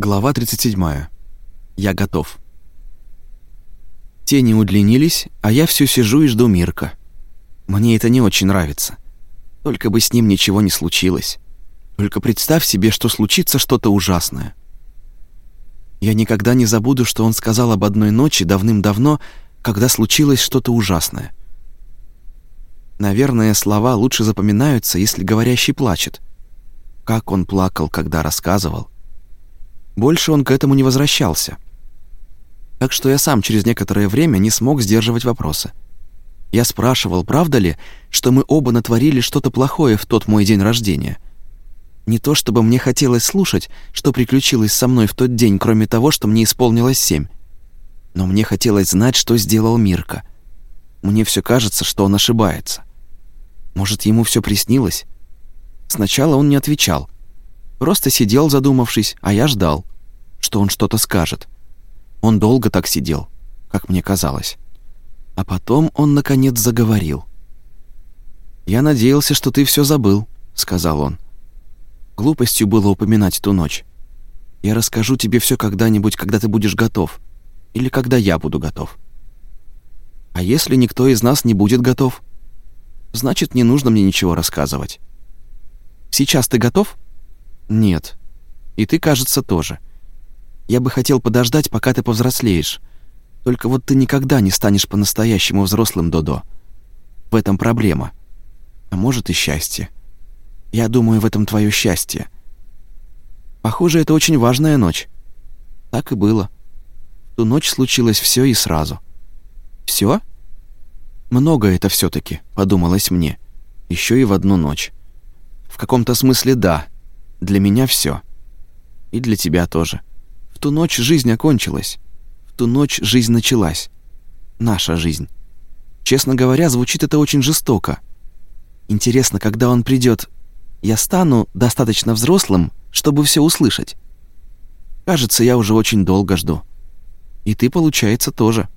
Глава 37. Я готов. Тени удлинились, а я все сижу и жду Мирка. Мне это не очень нравится. Только бы с ним ничего не случилось. Только представь себе, что случится что-то ужасное. Я никогда не забуду, что он сказал об одной ночи давным-давно, когда случилось что-то ужасное. Наверное, слова лучше запоминаются, если говорящий плачет. Как он плакал, когда рассказывал. Больше он к этому не возвращался. Так что я сам через некоторое время не смог сдерживать вопросы. Я спрашивал, правда ли, что мы оба натворили что-то плохое в тот мой день рождения. Не то чтобы мне хотелось слушать, что приключилось со мной в тот день, кроме того, что мне исполнилось семь. Но мне хотелось знать, что сделал Мирка. Мне все кажется, что он ошибается. Может, ему все приснилось? Сначала он не отвечал. Просто сидел, задумавшись, а я ждал, что он что-то скажет. Он долго так сидел, как мне казалось. А потом он, наконец, заговорил. «Я надеялся, что ты все забыл», — сказал он. Глупостью было упоминать ту ночь. Я расскажу тебе все когда-нибудь, когда ты будешь готов. Или когда я буду готов. А если никто из нас не будет готов? Значит, не нужно мне ничего рассказывать. Сейчас ты готов? Нет. И ты, кажется, тоже. Я бы хотел подождать, пока ты повзрослеешь. Только вот ты никогда не станешь по-настоящему взрослым, Додо. В этом проблема. А может и счастье. Я думаю, в этом твое счастье. Похоже, это очень важная ночь. Так и было. Ту ночь случилось все и сразу. Все? Много это все таки подумалось мне. Еще и в одну ночь. В каком-то смысле да. Для меня все. И для тебя тоже. В ту ночь жизнь окончилась. В ту ночь жизнь началась. Наша жизнь. Честно говоря, звучит это очень жестоко. Интересно, когда он придет, я стану достаточно взрослым, чтобы все услышать. Кажется, я уже очень долго жду. И ты, получается, тоже.